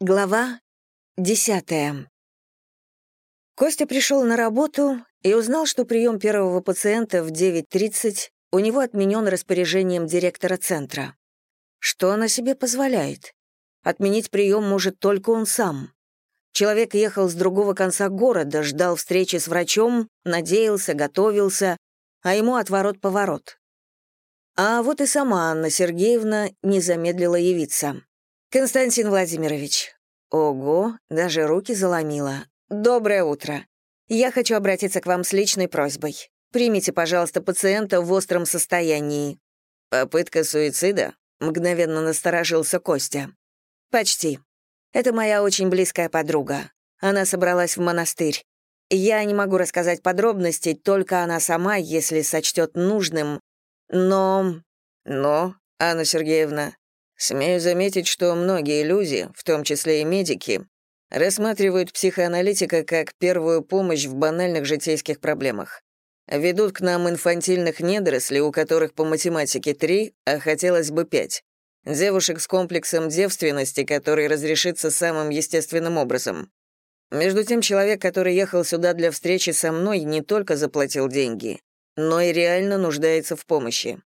Глава десятая. Костя пришел на работу и узнал, что прием первого пациента в 9.30 у него отменен распоряжением директора центра. Что она себе позволяет? Отменить прием может только он сам. Человек ехал с другого конца города, ждал встречи с врачом, надеялся, готовился, а ему отворот-поворот. А вот и сама Анна Сергеевна не замедлила явиться. «Константин Владимирович». Ого, даже руки заломила. «Доброе утро. Я хочу обратиться к вам с личной просьбой. Примите, пожалуйста, пациента в остром состоянии». «Попытка суицида?» — мгновенно насторожился Костя. «Почти. Это моя очень близкая подруга. Она собралась в монастырь. Я не могу рассказать подробностей, только она сама, если сочтет нужным. Но... Но, Анна Сергеевна, смею заметить, что многие люди, в том числе и медики, рассматривают психоаналитика как первую помощь в банальных житейских проблемах. Ведут к нам инфантильных недорослей, у которых по математике три, а хотелось бы пять. Девушек с комплексом девственности, который разрешится самым естественным образом. Между тем, человек, который ехал сюда для встречи со мной, не только заплатил деньги, но и реально нуждается в помощи.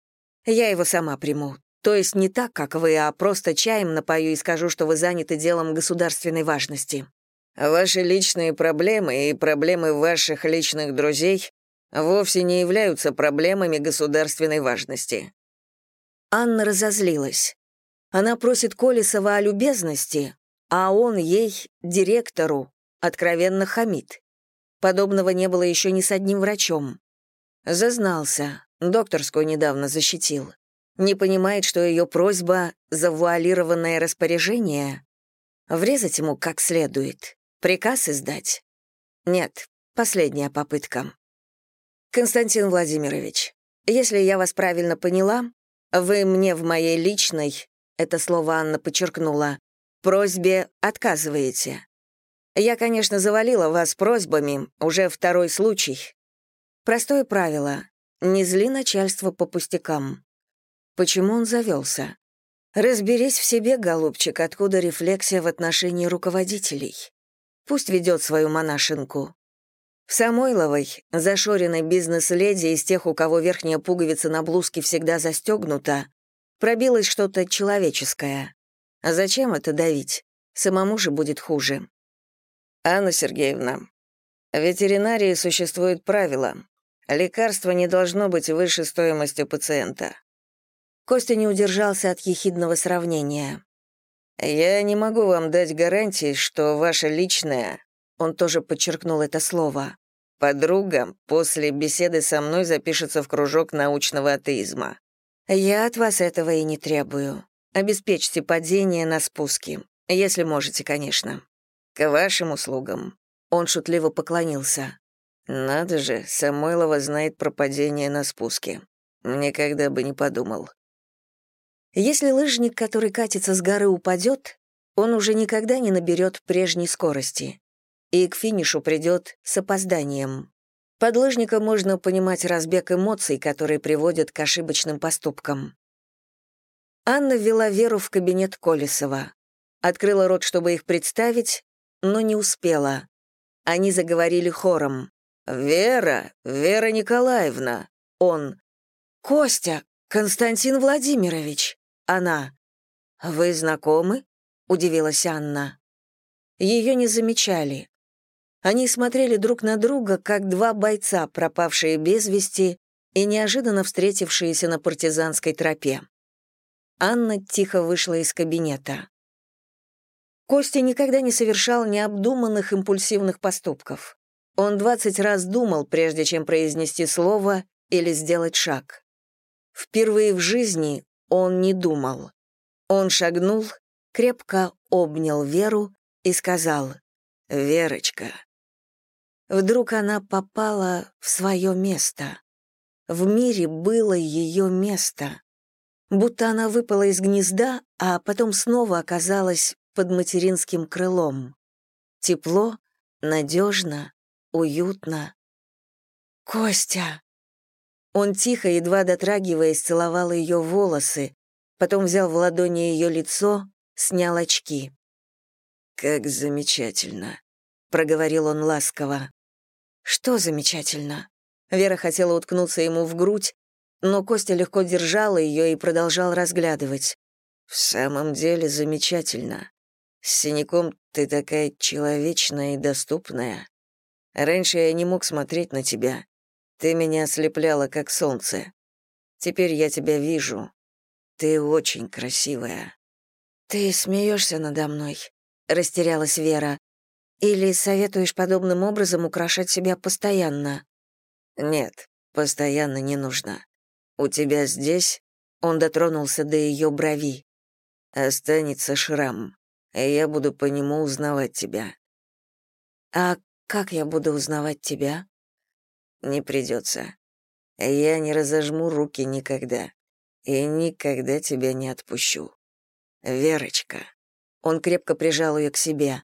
Я его сама приму. То есть не так, как вы, а просто чаем напою и скажу, что вы заняты делом государственной важности. Ваши личные проблемы и проблемы ваших личных друзей вовсе не являются проблемами государственной важности. Анна разозлилась. Она просит Колесова о любезности, а он ей, директору, откровенно хамит. Подобного не было еще ни с одним врачом. Зазнался, докторскую недавно защитил. Не понимает, что ее просьба — завуалированное распоряжение. Врезать ему как следует. Приказ издать. Нет, последняя попытка. Константин Владимирович, если я вас правильно поняла, вы мне в моей личной это слово Анна подчеркнула, просьбе отказываете. Я, конечно, завалила вас просьбами, уже второй случай. Простое правило — не зли начальство по пустякам. Почему он завелся? Разберись в себе, голубчик, откуда рефлексия в отношении руководителей. Пусть ведет свою монашенку. В Самойловой, зашоренной бизнес-леди из тех, у кого верхняя пуговица на блузке всегда застегнута, Пробилось что-то человеческое. А зачем это давить? Самому же будет хуже. Анна Сергеевна, в ветеринарии существует правило. Лекарство не должно быть выше стоимости пациента. Костя не удержался от ехидного сравнения. «Я не могу вам дать гарантии, что ваша личная...» Он тоже подчеркнул это слово. «Подруга после беседы со мной запишется в кружок научного атеизма. «Я от вас этого и не требую. Обеспечьте падение на спуске, если можете, конечно». «К вашим услугам». Он шутливо поклонился. «Надо же, Самойлова знает про падение на спуске. Никогда бы не подумал». Если лыжник, который катится с горы, упадет, он уже никогда не наберет прежней скорости и к финишу придет с опозданием. Под лыжником можно понимать разбег эмоций, которые приводят к ошибочным поступкам. Анна ввела Веру в кабинет Колесова. Открыла рот, чтобы их представить, но не успела. Они заговорили хором. «Вера! Вера Николаевна!» Он. «Костя! Константин Владимирович!» Она. «Вы знакомы?» — удивилась Анна. Ее не замечали. Они смотрели друг на друга, как два бойца, пропавшие без вести и неожиданно встретившиеся на партизанской тропе. Анна тихо вышла из кабинета. Костя никогда не совершал необдуманных импульсивных поступков. Он двадцать раз думал, прежде чем произнести слово или сделать шаг. Впервые в жизни он не думал. Он шагнул, крепко обнял Веру и сказал «Верочка, Вдруг она попала в свое место. В мире было ее место. Будто она выпала из гнезда, а потом снова оказалась под материнским крылом. Тепло, надежно, уютно. «Костя!» Он тихо, едва дотрагиваясь, целовал ее волосы, потом взял в ладони ее лицо, снял очки. как замечательно», — проговорил он ласково. «Что замечательно?» Вера хотела уткнуться ему в грудь, но Костя легко держал ее и продолжал разглядывать. «В самом деле замечательно. С синяком ты такая человечная и доступная. Раньше я не мог смотреть на тебя. Ты меня ослепляла, как солнце. Теперь я тебя вижу. Ты очень красивая». «Ты смеешься надо мной?» — растерялась Вера. «Или советуешь подобным образом украшать себя постоянно?» «Нет, постоянно не нужно. У тебя здесь...» — он дотронулся до ее брови. «Останется шрам, и я буду по нему узнавать тебя». «А как я буду узнавать тебя?» «Не придется. Я не разожму руки никогда и никогда тебя не отпущу. Верочка». Он крепко прижал ее к себе.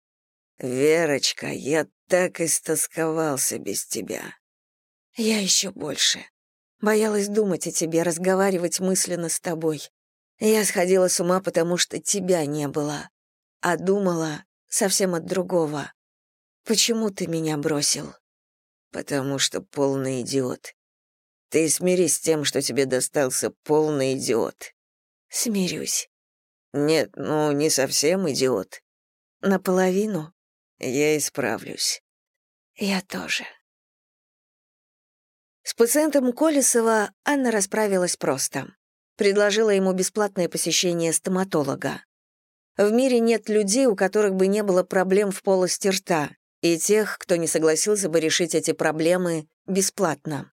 «Верочка, я так истосковался без тебя». «Я еще больше. Боялась думать о тебе, разговаривать мысленно с тобой. Я сходила с ума, потому что тебя не было. А думала совсем от другого. Почему ты меня бросил?» «Потому что полный идиот. Ты смирись с тем, что тебе достался полный идиот». «Смирюсь. Нет, ну, не совсем идиот. Наполовину? Я исправлюсь. Я тоже. С пациентом Колесова Анна расправилась просто. Предложила ему бесплатное посещение стоматолога. В мире нет людей, у которых бы не было проблем в полости рта, и тех, кто не согласился бы решить эти проблемы бесплатно.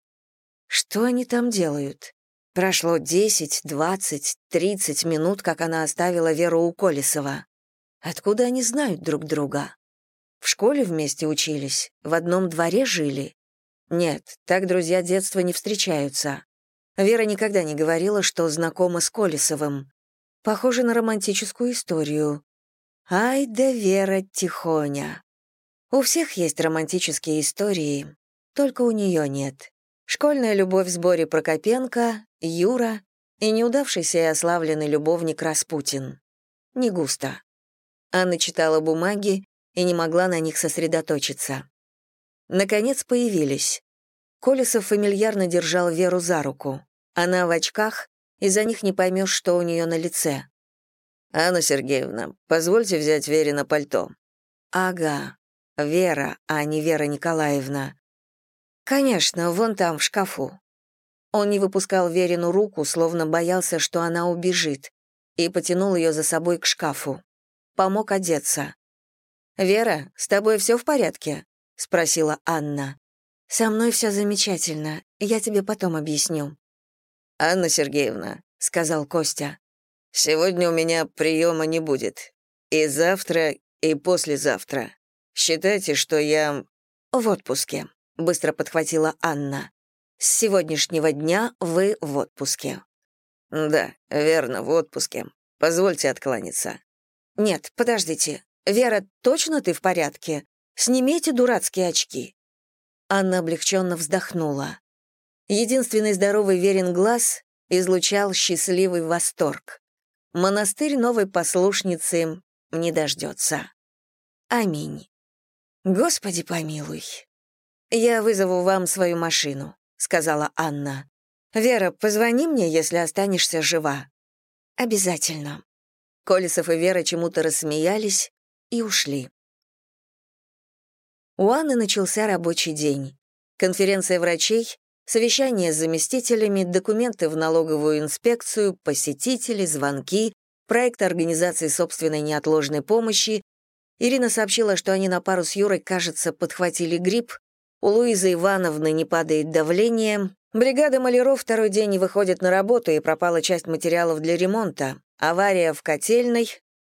Что они там делают? Прошло 10, 20, 30 минут, как она оставила Веру у Колесова. Откуда они знают друг друга? В школе вместе учились, в одном дворе жили. Нет, так друзья детства не встречаются. Вера никогда не говорила, что знакома с Колесовым. Похоже на романтическую историю. Ай да Вера Тихоня. У всех есть романтические истории, только у нее нет. Школьная любовь в сборе Прокопенко, Юра и неудавшийся и ославленный любовник Распутин. Не густо. Анна читала бумаги и не могла на них сосредоточиться. Наконец появились. Колесов фамильярно держал Веру за руку. Она в очках, и за них не поймешь, что у нее на лице. «Анна Сергеевна, позвольте взять Вере на пальто». «Ага, Вера, а не Вера Николаевна. «Конечно, вон там, в шкафу». Он не выпускал Верину руку, словно боялся, что она убежит, и потянул ее за собой к шкафу. Помог одеться. «Вера, с тобой все в порядке?» — спросила Анна. «Со мной все замечательно, я тебе потом объясню». «Анна Сергеевна», — сказал Костя. «Сегодня у меня приема не будет. И завтра, и послезавтра. Считайте, что я...» «В отпуске», быстро подхватила Анна. С сегодняшнего дня вы в отпуске. Да, верно, в отпуске. Позвольте откланяться. Нет, подождите. Вера, точно ты в порядке? Снимите дурацкие очки. Анна облегченно вздохнула. Единственный здоровый верен глаз излучал счастливый восторг. Монастырь новой послушницы не дождется. Аминь. Господи помилуй. «Я вызову вам свою машину», — сказала Анна. «Вера, позвони мне, если останешься жива». «Обязательно». Колесов и Вера чему-то рассмеялись и ушли. У Анны начался рабочий день. Конференция врачей, совещание с заместителями, документы в налоговую инспекцию, посетители, звонки, проект организации собственной неотложной помощи. Ирина сообщила, что они на пару с Юрой, кажется, подхватили грипп, у Луизы Ивановны не падает давление. Бригада маляров второй день не выходит на работу, и пропала часть материалов для ремонта. Авария в котельной.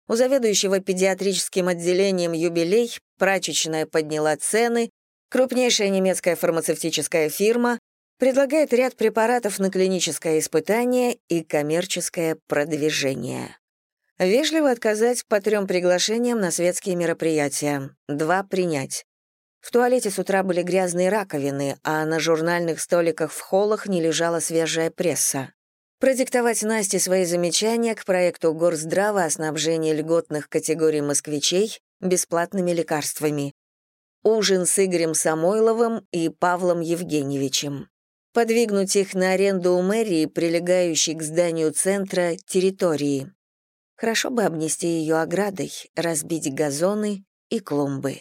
У заведующего педиатрическим отделением «Юбилей» прачечная подняла цены. Крупнейшая немецкая фармацевтическая фирма предлагает ряд препаратов на клиническое испытание и коммерческое продвижение. Вежливо отказать по трем приглашениям на светские мероприятия. Два принять. В туалете с утра были грязные раковины, а на журнальных столиках в холлах не лежала свежая пресса. Продиктовать Насте свои замечания к проекту Горздрава о снабжении льготных категорий москвичей бесплатными лекарствами. Ужин с Игорем Самойловым и Павлом Евгеньевичем. Подвигнуть их на аренду у мэрии, прилегающей к зданию центра, территории. Хорошо бы обнести ее оградой, разбить газоны и клумбы.